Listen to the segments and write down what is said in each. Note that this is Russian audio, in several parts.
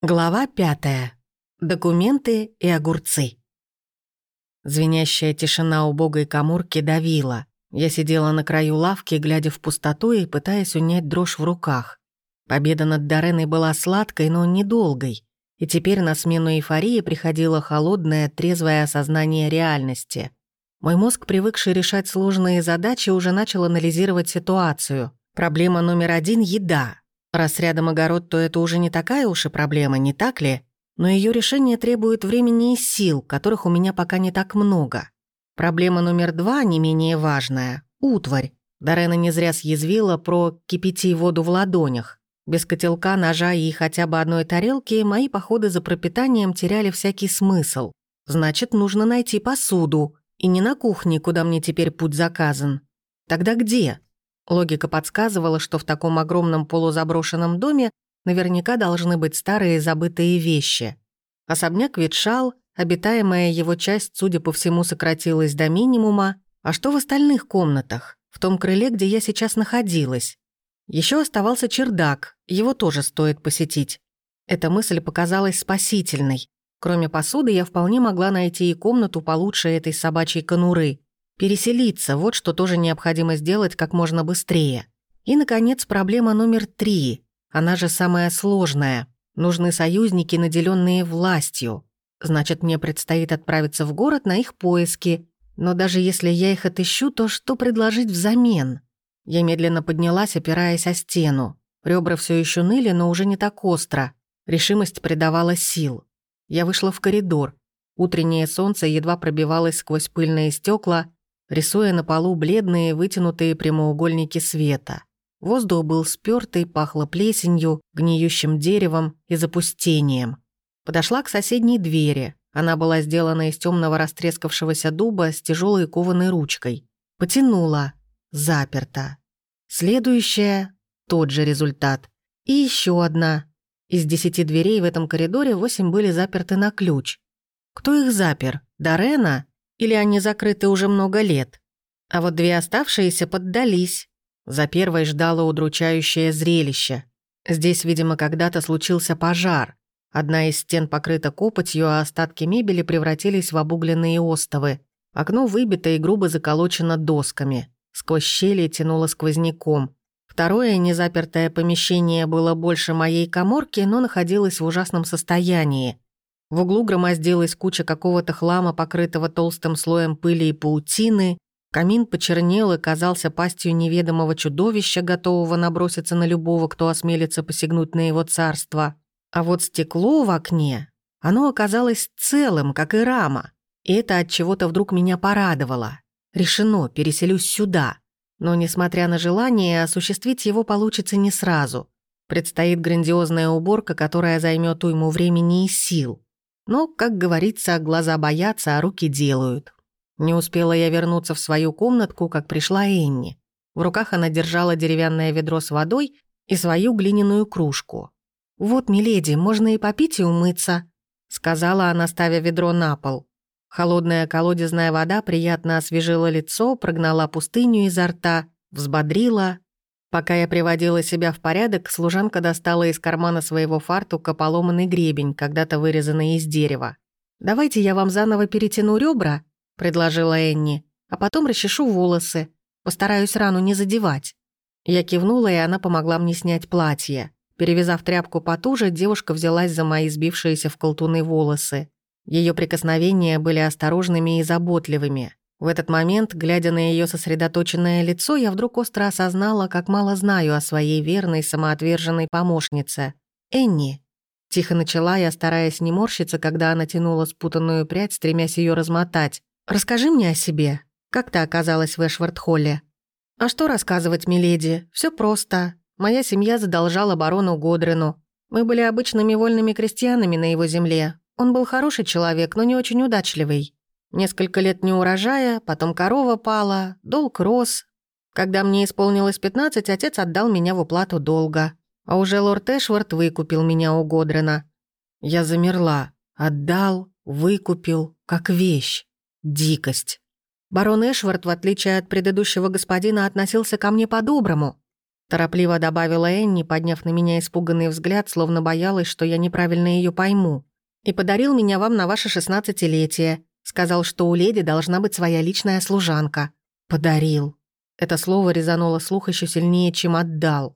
Глава пятая. Документы и огурцы. Звенящая тишина убогой коморки давила. Я сидела на краю лавки, глядя в пустоту и пытаясь унять дрожь в руках. Победа над Дореной была сладкой, но недолгой. И теперь на смену эйфории приходило холодное, трезвое осознание реальности. Мой мозг, привыкший решать сложные задачи, уже начал анализировать ситуацию. Проблема номер один — еда. Раз рядом огород, то это уже не такая уж и проблема, не так ли? Но ее решение требует времени и сил, которых у меня пока не так много. Проблема номер два, не менее важная — утварь. Дарена не зря съязвила про «кипяти воду в ладонях». Без котелка, ножа и хотя бы одной тарелки мои походы за пропитанием теряли всякий смысл. Значит, нужно найти посуду. И не на кухне, куда мне теперь путь заказан. Тогда где? Логика подсказывала, что в таком огромном полузаброшенном доме наверняка должны быть старые забытые вещи. Особняк ветшал, обитаемая его часть, судя по всему, сократилась до минимума. А что в остальных комнатах? В том крыле, где я сейчас находилась? Еще оставался чердак, его тоже стоит посетить. Эта мысль показалась спасительной. Кроме посуды, я вполне могла найти и комнату получше этой собачьей конуры. Переселиться – вот что тоже необходимо сделать как можно быстрее. И, наконец, проблема номер три. Она же самая сложная. Нужны союзники, наделенные властью. Значит, мне предстоит отправиться в город на их поиски. Но даже если я их отыщу, то что предложить взамен? Я медленно поднялась, опираясь о стену. Ребра все еще ныли, но уже не так остро. Решимость придавала сил. Я вышла в коридор. Утреннее солнце едва пробивалось сквозь пыльные стекла, рисуя на полу бледные вытянутые прямоугольники света. Воздух был спёртый, пахло плесенью, гниющим деревом и запустением. Подошла к соседней двери. Она была сделана из темного растрескавшегося дуба с тяжелой кованой ручкой. Потянула. Заперта. Следующая — тот же результат. И еще одна. Из десяти дверей в этом коридоре восемь были заперты на ключ. Кто их запер? Дарена? Или они закрыты уже много лет? А вот две оставшиеся поддались. За первой ждало удручающее зрелище. Здесь, видимо, когда-то случился пожар. Одна из стен покрыта копотью, а остатки мебели превратились в обугленные остовы. Окно выбито и грубо заколочено досками. Сквозь щели тянуло сквозняком. Второе незапертое помещение было больше моей коморки, но находилось в ужасном состоянии. В углу громоздилась куча какого-то хлама, покрытого толстым слоем пыли и паутины. Камин почернел и казался пастью неведомого чудовища, готового наброситься на любого, кто осмелится посягнуть на его царство. А вот стекло в окне, оно оказалось целым, как и рама. И это от чего-то вдруг меня порадовало. Решено, переселюсь сюда. Но, несмотря на желание, осуществить его получится не сразу. Предстоит грандиозная уборка, которая займет уйму времени и сил. Но, как говорится, глаза боятся, а руки делают. Не успела я вернуться в свою комнатку, как пришла Энни. В руках она держала деревянное ведро с водой и свою глиняную кружку. «Вот, миледи, можно и попить, и умыться», — сказала она, ставя ведро на пол. Холодная колодезная вода приятно освежила лицо, прогнала пустыню изо рта, взбодрила, Пока я приводила себя в порядок, служанка достала из кармана своего фартука поломанный гребень, когда-то вырезанный из дерева. «Давайте я вам заново перетяну ребра», — предложила Энни, «а потом расчешу волосы. Постараюсь рану не задевать». Я кивнула, и она помогла мне снять платье. Перевязав тряпку потуже, девушка взялась за мои сбившиеся в колтуны волосы. Ее прикосновения были осторожными и заботливыми. В этот момент, глядя на ее сосредоточенное лицо, я вдруг остро осознала, как мало знаю о своей верной, самоотверженной помощнице. «Энни», — тихо начала я, стараясь не морщиться, когда она тянула спутанную прядь, стремясь ее размотать. «Расскажи мне о себе. Как ты оказалась в Эшвард-Холле?» «А что рассказывать, миледи? Все просто. Моя семья задолжала барону Годрину. Мы были обычными вольными крестьянами на его земле. Он был хороший человек, но не очень удачливый. Несколько лет неурожая, потом корова пала, долг рос. Когда мне исполнилось 15, отец отдал меня в уплату долга. А уже лорд Эшвард выкупил меня у Годрена. Я замерла. Отдал, выкупил, как вещь. Дикость. Барон Эшвард, в отличие от предыдущего господина, относился ко мне по-доброму. Торопливо добавила Энни, подняв на меня испуганный взгляд, словно боялась, что я неправильно ее пойму. «И подарил меня вам на ваше шестнадцатилетие. Сказал, что у леди должна быть своя личная служанка. Подарил. Это слово резануло слух еще сильнее, чем отдал.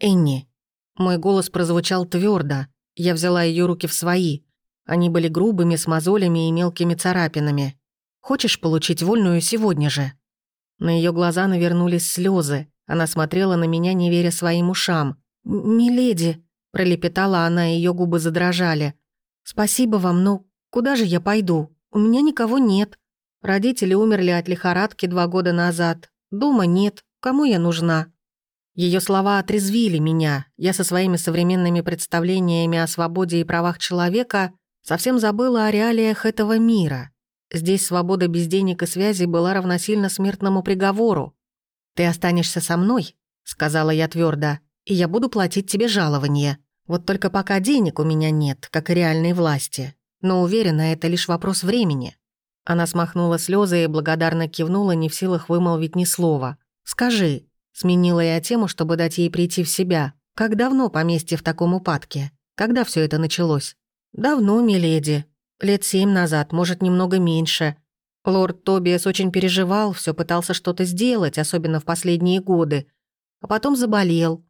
«Энни». Мой голос прозвучал твердо. Я взяла ее руки в свои. Они были грубыми, с мозолями и мелкими царапинами. «Хочешь получить вольную сегодня же?» На ее глаза навернулись слезы. Она смотрела на меня, не веря своим ушам. «Миледи», — пролепетала она, ее губы задрожали. «Спасибо вам, но куда же я пойду? У меня никого нет. Родители умерли от лихорадки два года назад. Дома нет. Кому я нужна?» Ее слова отрезвили меня. Я со своими современными представлениями о свободе и правах человека совсем забыла о реалиях этого мира. Здесь свобода без денег и связи была равносильна смертному приговору. «Ты останешься со мной», — сказала я твердо, «и я буду платить тебе жалование. Вот только пока денег у меня нет, как и реальной власти. Но уверена, это лишь вопрос времени». Она смахнула слезы и благодарно кивнула, не в силах вымолвить ни слова. «Скажи», — сменила я тему, чтобы дать ей прийти в себя, «как давно поместье в таком упадке? Когда все это началось?» «Давно, миледи. Лет семь назад, может, немного меньше. Лорд Тобиас очень переживал, все пытался что-то сделать, особенно в последние годы. А потом заболел.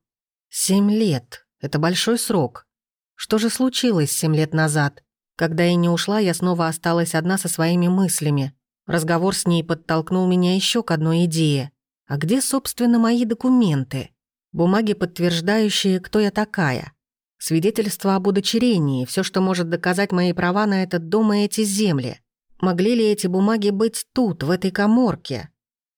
Семь лет. Это большой срок. Что же случилось семь лет назад? Когда я не ушла, я снова осталась одна со своими мыслями. Разговор с ней подтолкнул меня еще к одной идее. А где, собственно, мои документы? Бумаги, подтверждающие, кто я такая. Свидетельство об удочерении, все, что может доказать мои права на этот дом и эти земли. Могли ли эти бумаги быть тут, в этой коморке?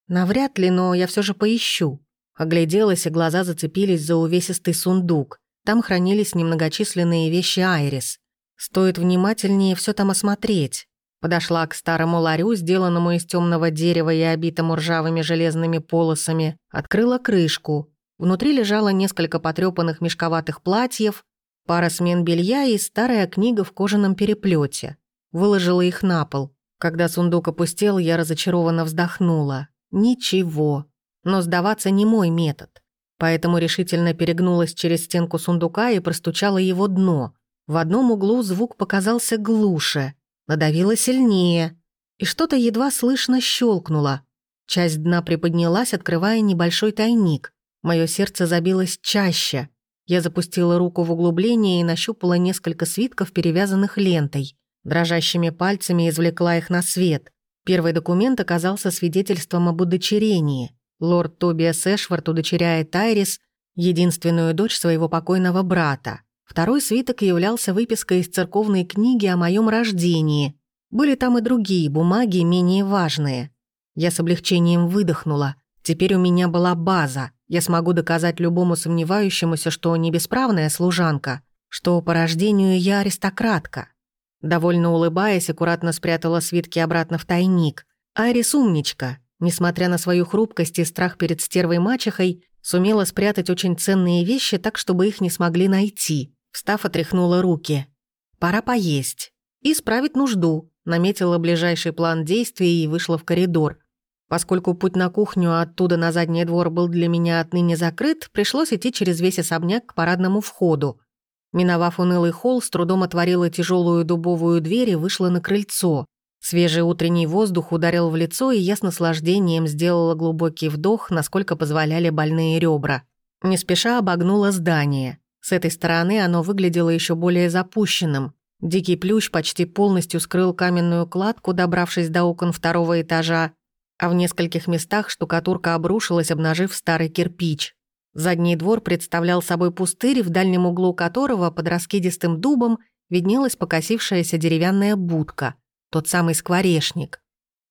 Навряд ли, но я все же поищу. Огляделась, и глаза зацепились за увесистый сундук. Там хранились немногочисленные вещи Айрис. Стоит внимательнее все там осмотреть. Подошла к старому ларю, сделанному из темного дерева и обитому ржавыми железными полосами, открыла крышку. Внутри лежало несколько потрепанных мешковатых платьев, пара смен белья и старая книга в кожаном переплете. Выложила их на пол. Когда сундук опустел, я разочарованно вздохнула. Ничего. Но сдаваться не мой метод. Поэтому решительно перегнулась через стенку сундука и простучала его дно – в одном углу звук показался глуше, надавила сильнее, и что-то едва слышно щелкнуло. Часть дна приподнялась, открывая небольшой тайник. Мое сердце забилось чаще. Я запустила руку в углубление и нащупала несколько свитков, перевязанных лентой. Дрожащими пальцами извлекла их на свет. Первый документ оказался свидетельством об удочерении. Лорд Тобиас Эшвард удочеряет Айрис, единственную дочь своего покойного брата. Второй свиток являлся выпиской из церковной книги о моем рождении. Были там и другие бумаги, менее важные. Я с облегчением выдохнула. Теперь у меня была база. Я смогу доказать любому сомневающемуся, что не бесправная служанка, что по рождению я аристократка. Довольно улыбаясь, аккуратно спрятала свитки обратно в тайник. Айрис умничка. Несмотря на свою хрупкость и страх перед стервой мачехой, сумела спрятать очень ценные вещи так, чтобы их не смогли найти. Встав, отряхнула руки. «Пора поесть. И справить нужду», наметила ближайший план действий и вышла в коридор. Поскольку путь на кухню а оттуда на задний двор был для меня отныне закрыт, пришлось идти через весь особняк к парадному входу. Миновав унылый холл, с трудом отворила тяжелую дубовую дверь и вышла на крыльцо. Свежий утренний воздух ударил в лицо, и я с наслаждением сделала глубокий вдох, насколько позволяли больные ребра. Не спеша обогнула здание. С этой стороны оно выглядело еще более запущенным. Дикий плющ почти полностью скрыл каменную кладку, добравшись до окон второго этажа, а в нескольких местах штукатурка обрушилась, обнажив старый кирпич. Задний двор представлял собой пустырь, в дальнем углу которого под раскидистым дубом виднелась покосившаяся деревянная будка, тот самый скворечник.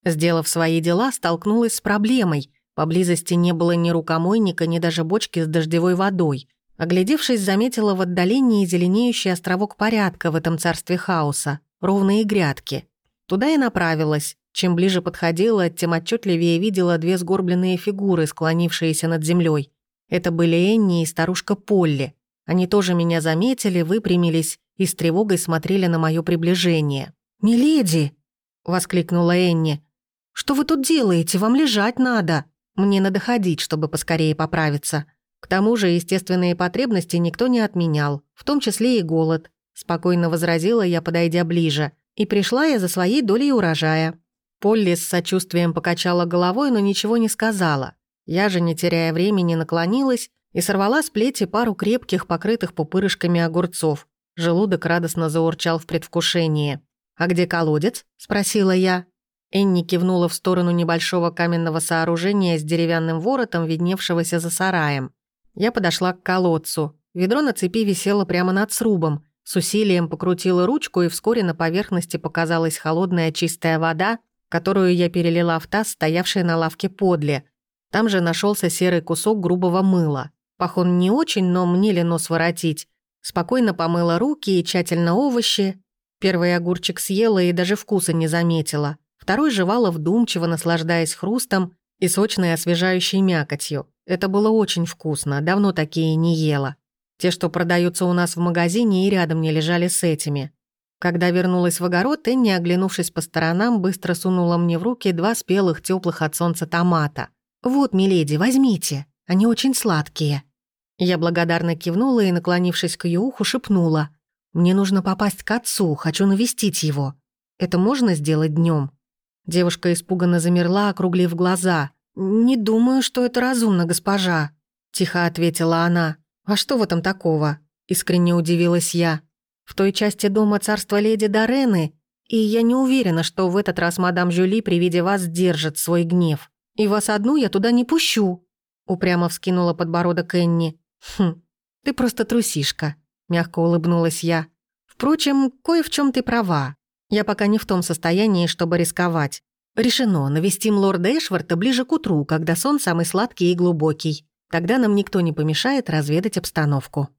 Сделав свои дела, столкнулась с проблемой. Поблизости не было ни рукомойника, ни даже бочки с дождевой водой. Оглядевшись, заметила в отдалении зеленеющий островок порядка в этом царстве хаоса, ровные грядки. Туда и направилась. Чем ближе подходила, тем отчетливее видела две сгорбленные фигуры, склонившиеся над землей. Это были Энни и старушка Полли. Они тоже меня заметили, выпрямились и с тревогой смотрели на мое приближение. «Миледи!» — воскликнула Энни. «Что вы тут делаете? Вам лежать надо!» «Мне надо ходить, чтобы поскорее поправиться», К тому же естественные потребности никто не отменял, в том числе и голод. Спокойно возразила я, подойдя ближе. И пришла я за своей долей урожая. Полли с сочувствием покачала головой, но ничего не сказала. Я же, не теряя времени, наклонилась и сорвала с плети пару крепких, покрытых пупырышками огурцов. Желудок радостно заурчал в предвкушении. «А где колодец?» – спросила я. Энни кивнула в сторону небольшого каменного сооружения с деревянным воротом, видневшегося за сараем. Я подошла к колодцу. Ведро на цепи висело прямо над срубом. С усилием покрутила ручку, и вскоре на поверхности показалась холодная чистая вода, которую я перелила в таз, стоявший на лавке подле. Там же нашелся серый кусок грубого мыла. Пах он не очень, но мне ли нос воротить. Спокойно помыла руки и тщательно овощи. Первый огурчик съела и даже вкуса не заметила. Второй жевала вдумчиво, наслаждаясь хрустом и сочной освежающей мякотью. Это было очень вкусно, давно такие не ела. Те, что продаются у нас в магазине, и рядом не лежали с этими. Когда вернулась в огород, Энни, оглянувшись по сторонам, быстро сунула мне в руки два спелых, теплых от солнца томата. «Вот, миледи, возьмите, они очень сладкие». Я благодарно кивнула и, наклонившись к ее уху, шепнула. «Мне нужно попасть к отцу, хочу навестить его. Это можно сделать днем? Девушка испуганно замерла, округлив глаза. «Не думаю, что это разумно, госпожа», — тихо ответила она. «А что в этом такого?» — искренне удивилась я. «В той части дома царства леди Дорены, и я не уверена, что в этот раз мадам Жюли при виде вас держит свой гнев. И вас одну я туда не пущу», — упрямо вскинула подбородок Энни. «Хм, ты просто трусишка», — мягко улыбнулась я. «Впрочем, кое в чем ты права. Я пока не в том состоянии, чтобы рисковать. Решено, навестим лорда Эшварта ближе к утру, когда сон самый сладкий и глубокий. Тогда нам никто не помешает разведать обстановку.